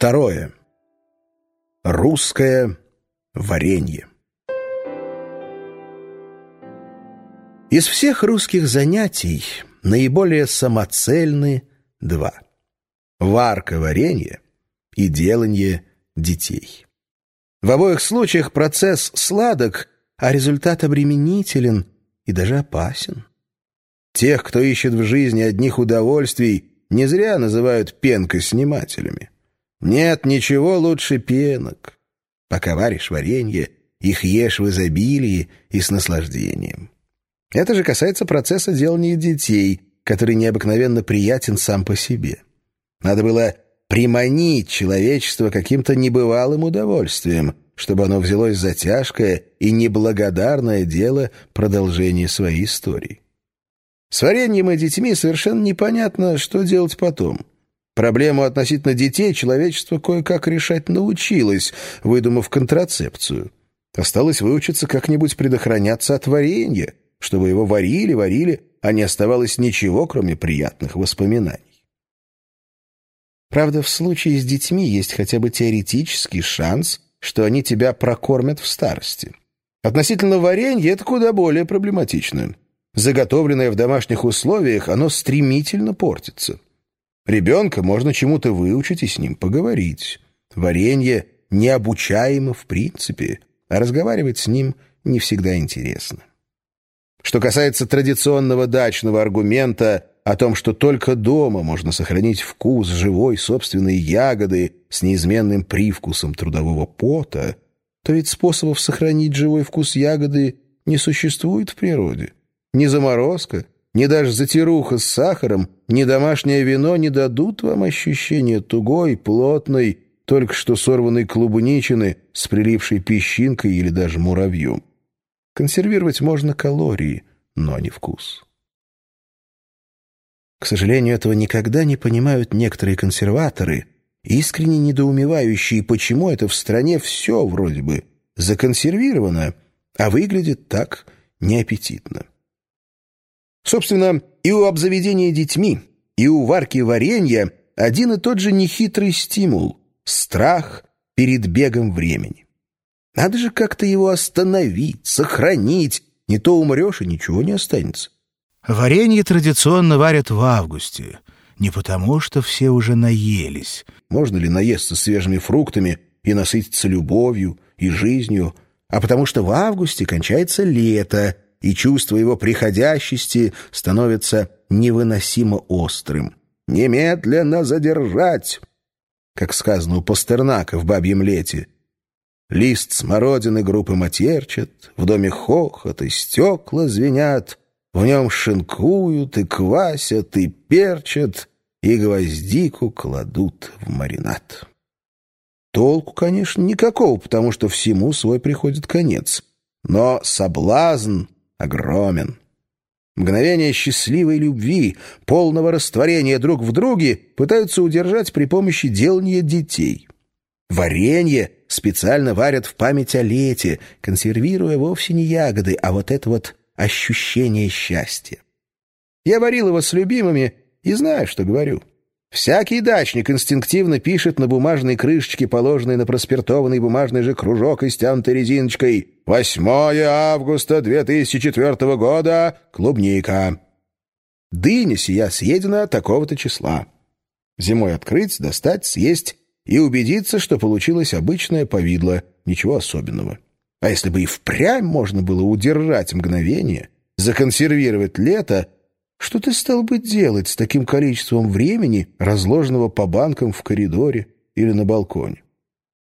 Второе. Русское варенье. Из всех русских занятий наиболее самоцельны два. Варка варенья и деланье детей. В обоих случаях процесс сладок, а результат обременителен и даже опасен. Тех, кто ищет в жизни одних удовольствий, не зря называют пенкоснимателями. Нет ничего лучше пенок. Пока варишь варенье, их ешь в изобилии и с наслаждением. Это же касается процесса делания детей, который необыкновенно приятен сам по себе. Надо было приманить человечество каким-то небывалым удовольствием, чтобы оно взялось за тяжкое и неблагодарное дело продолжения своей истории. С вареньем и детьми совершенно непонятно, что делать потом. Проблему относительно детей человечество кое-как решать научилось, выдумав контрацепцию. Осталось выучиться как-нибудь предохраняться от варенья, чтобы его варили, варили, а не оставалось ничего, кроме приятных воспоминаний. Правда, в случае с детьми есть хотя бы теоретический шанс, что они тебя прокормят в старости. Относительно варенья это куда более проблематично. Заготовленное в домашних условиях, оно стремительно портится. Ребенка можно чему-то выучить и с ним поговорить. Варенье необучаемо в принципе, а разговаривать с ним не всегда интересно. Что касается традиционного дачного аргумента о том, что только дома можно сохранить вкус живой собственной ягоды с неизменным привкусом трудового пота, то ведь способов сохранить живой вкус ягоды не существует в природе. Ни заморозка, ни даже затируха с сахаром, ни домашнее вино не дадут вам ощущения тугой, плотной, только что сорванной клубничины с прилипшей песчинкой или даже муравьем. Консервировать можно калории, но не вкус. К сожалению, этого никогда не понимают некоторые консерваторы, искренне недоумевающие, почему это в стране все вроде бы законсервировано, а выглядит так неаппетитно. Собственно, и у обзаведения детьми, и у варки варенья один и тот же нехитрый стимул — страх перед бегом времени. Надо же как-то его остановить, сохранить. Не то умрешь, и ничего не останется. Варенье традиционно варят в августе. Не потому, что все уже наелись. Можно ли наесться свежими фруктами и насытиться любовью и жизнью, а потому что в августе кончается лето, и чувство его приходящести становится невыносимо острым. «Немедленно задержать!» Как сказано у Пастернака в «Бабьем лете», Лист смородины группы матерчат, В доме хохот и стекла звенят, В нем шинкуют и квасят и перчат, И гвоздику кладут в маринад. Толку, конечно, никакого, потому что всему свой приходит конец. Но соблазн огромен. Мгновение счастливой любви, полного растворения друг в друге пытаются удержать при помощи делания детей. Варенье специально варят в память о лете, консервируя вовсе не ягоды, а вот это вот ощущение счастья. Я варил его с любимыми и знаю, что говорю. Всякий дачник инстинктивно пишет на бумажной крышечке, положенной на проспиртованный бумажный же кружок и стянутой резиночкой «8 августа 2004 года. Клубника». Дыня сия съедена такого-то числа. Зимой открыть, достать, съесть и убедиться, что получилось обычное повидло, ничего особенного. А если бы и впрямь можно было удержать мгновение, законсервировать лето, что ты стал бы делать с таким количеством времени, разложенного по банкам в коридоре или на балконе?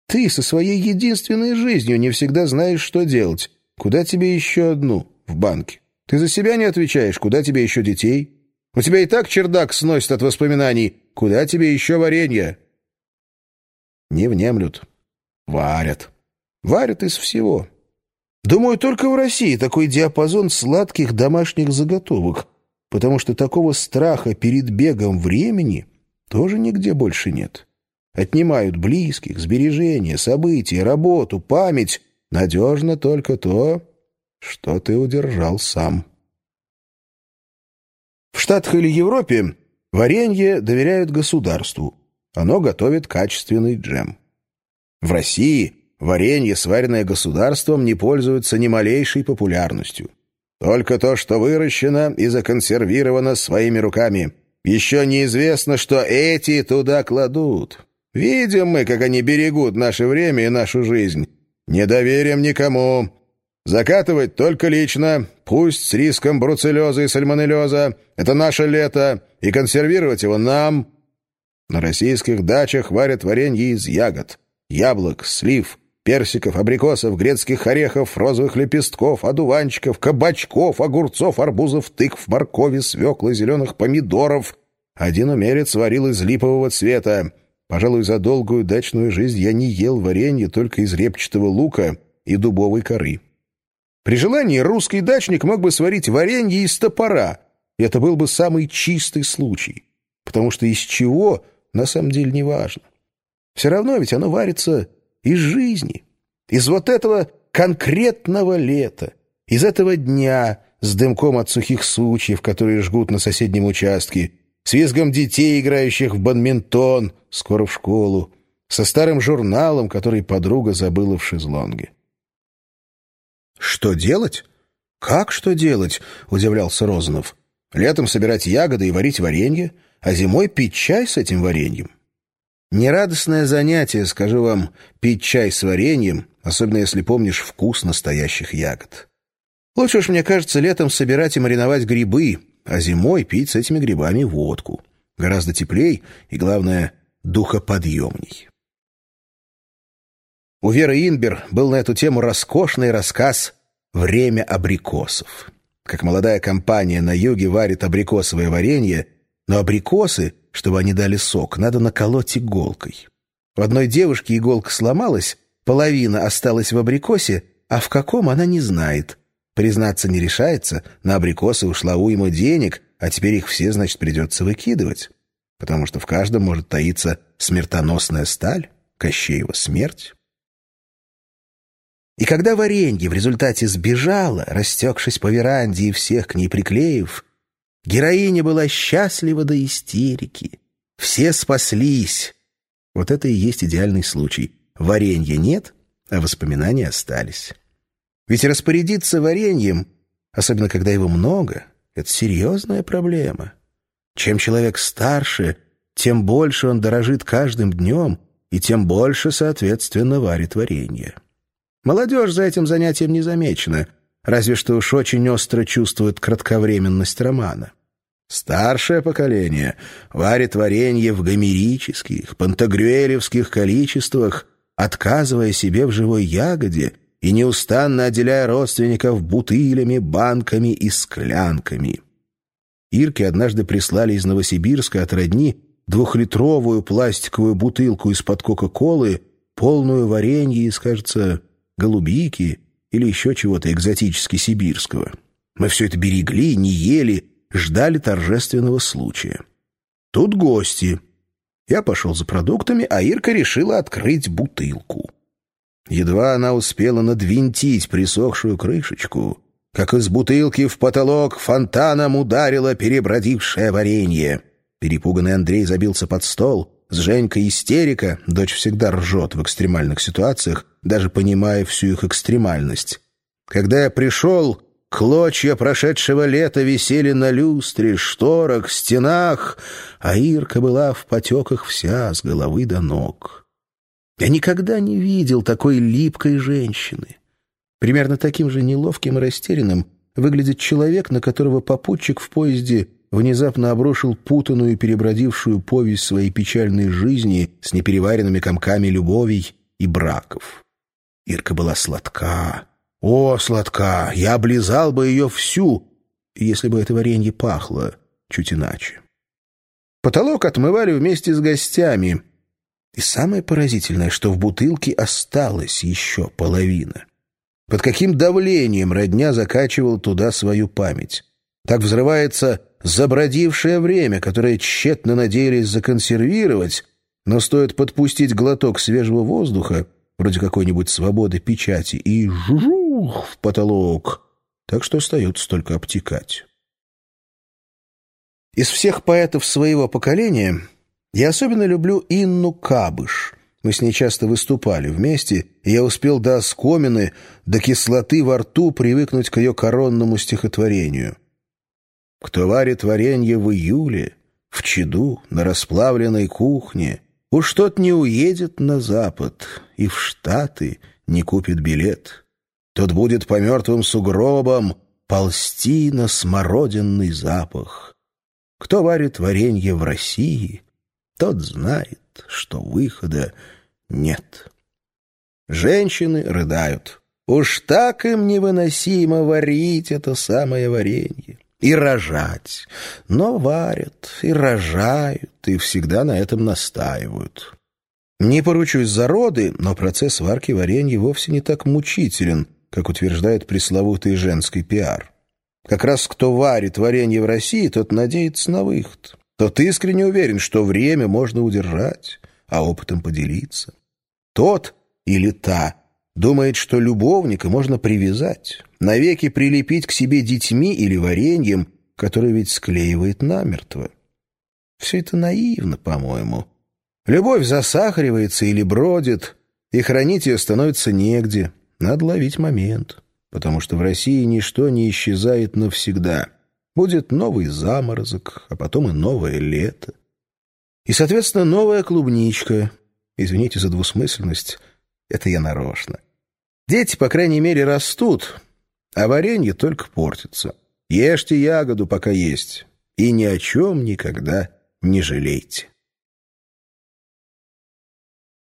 Ты со своей единственной жизнью не всегда знаешь, что делать. Куда тебе еще одну в банке? Ты за себя не отвечаешь, куда тебе еще детей? У тебя и так чердак сносит от воспоминаний. Куда тебе еще варенье? Не внемлют. Варят. Варят из всего. Думаю, только в России такой диапазон сладких домашних заготовок, потому что такого страха перед бегом времени тоже нигде больше нет. Отнимают близких, сбережения, события, работу, память. Надежно только то, что ты удержал сам. В Штатах или Европе варенье доверяют государству, оно готовит качественный джем. В России варенье, сваренное государством, не пользуется ни малейшей популярностью. Только то, что выращено и законсервировано своими руками. Еще неизвестно, что эти туда кладут. Видим мы, как они берегут наше время и нашу жизнь. Не доверим никому. Закатывать только лично, пусть с риском бруцеллеза и сальмонеллеза. Это наше лето, и консервировать его нам. На российских дачах варят варенье из ягод, яблок, слив, персиков, абрикосов, грецких орехов, розовых лепестков, одуванчиков, кабачков, огурцов, арбузов, тыкв, моркови, свеклы, зеленых помидоров. Один умерец варил из липового цвета. Пожалуй, за долгую дачную жизнь я не ел варенье только из репчатого лука и дубовой коры. При желании русский дачник мог бы сварить варенье из топора, и это был бы самый чистый случай, потому что из чего на самом деле не важно. Все равно ведь оно варится из жизни, из вот этого конкретного лета, из этого дня с дымком от сухих сучьев, которые жгут на соседнем участке, с визгом детей, играющих в бадминтон, скоро в школу, со старым журналом, который подруга забыла в шезлонге. «Что делать? Как что делать?» — удивлялся Розанов. «Летом собирать ягоды и варить варенье, а зимой пить чай с этим вареньем. Нерадостное занятие, скажу вам, пить чай с вареньем, особенно если помнишь вкус настоящих ягод. Лучше уж, мне кажется, летом собирать и мариновать грибы, а зимой пить с этими грибами водку. Гораздо теплей и, главное, духоподъемней. У Веры Инбер был на эту тему роскошный рассказ «Время абрикосов». Как молодая компания на юге варит абрикосовое варенье, но абрикосы чтобы они дали сок, надо наколоть иголкой. У одной девушки иголка сломалась, половина осталась в абрикосе, а в каком она не знает. Признаться не решается, на абрикосы ушла уйма денег, а теперь их все, значит, придется выкидывать. Потому что в каждом может таиться смертоносная сталь, Кощеева смерть. И когда варенье в результате сбежало, растекшись по веранде и всех к ней приклеив, Героиня была счастлива до истерики. Все спаслись. Вот это и есть идеальный случай. Варенья нет, а воспоминания остались. Ведь распорядиться вареньем, особенно когда его много, это серьезная проблема. Чем человек старше, тем больше он дорожит каждым днем и тем больше, соответственно, варит варенье. Молодежь за этим занятием не замечена — разве что уж очень остро чувствует кратковременность романа. Старшее поколение варит варенье в гомерических, пантагрюэлевских количествах, отказывая себе в живой ягоде и неустанно отделяя родственников бутылями, банками и склянками. Ирке однажды прислали из Новосибирска от родни двухлитровую пластиковую бутылку из-под Кока-Колы, полную варенья из, кажется, голубики или еще чего-то экзотически сибирского. Мы все это берегли, не ели, ждали торжественного случая. Тут гости. Я пошел за продуктами, а Ирка решила открыть бутылку. Едва она успела надвинтить присохшую крышечку, как из бутылки в потолок фонтаном ударило перебродившее варенье. Перепуганный Андрей забился под стол. С Женькой истерика, дочь всегда ржет в экстремальных ситуациях, даже понимая всю их экстремальность. Когда я пришел, клочья прошедшего лета висели на люстре, шторах, стенах, а Ирка была в потеках вся, с головы до ног. Я никогда не видел такой липкой женщины. Примерно таким же неловким и растерянным выглядит человек, на которого попутчик в поезде внезапно обрушил путанную перебродившую повесть своей печальной жизни с непереваренными комками любовей и браков. Ирка была сладка. О, сладка! Я облизал бы ее всю, если бы это варенье пахло чуть иначе. Потолок отмывали вместе с гостями. И самое поразительное, что в бутылке осталась еще половина. Под каким давлением родня закачивал туда свою память. Так взрывается забродившее время, которое тщетно надеялись законсервировать, но стоит подпустить глоток свежего воздуха, вроде какой-нибудь свободы печати, и жужух в потолок, так что остается только обтекать. Из всех поэтов своего поколения Я особенно люблю Инну Кабыш. Мы с ней часто выступали вместе, и я успел до оскомины, до кислоты во рту привыкнуть к ее коронному стихотворению. «Кто варит варенье в июле, в чаду, на расплавленной кухне, уж тот не уедет на запад и в Штаты не купит билет. Тот будет по мертвым сугробам ползти на смородинный запах. Кто варит варенье в России, тот знает, что выхода нет. Женщины рыдают. Уж так им невыносимо варить это самое варенье. И рожать. Но варят, и рожают, и всегда на этом настаивают. Не поручусь за роды, но процесс варки варенья вовсе не так мучителен, как утверждает пресловутый женский пиар. Как раз кто варит варенье в России, тот надеется на выход. Тот искренне уверен, что время можно удержать, а опытом поделиться. Тот или та думает, что любовника можно привязать, навеки прилепить к себе детьми или вареньем, который ведь склеивает намертво. Все это наивно, по-моему. Любовь засахаривается или бродит, и хранить ее становится негде. Надо ловить момент, потому что в России ничто не исчезает навсегда. Будет новый заморозок, а потом и новое лето. И, соответственно, новая клубничка. Извините за двусмысленность, это я нарочно. Дети, по крайней мере, растут, а варенье только портится. Ешьте ягоду, пока есть, и ни о чем никогда не жалейте.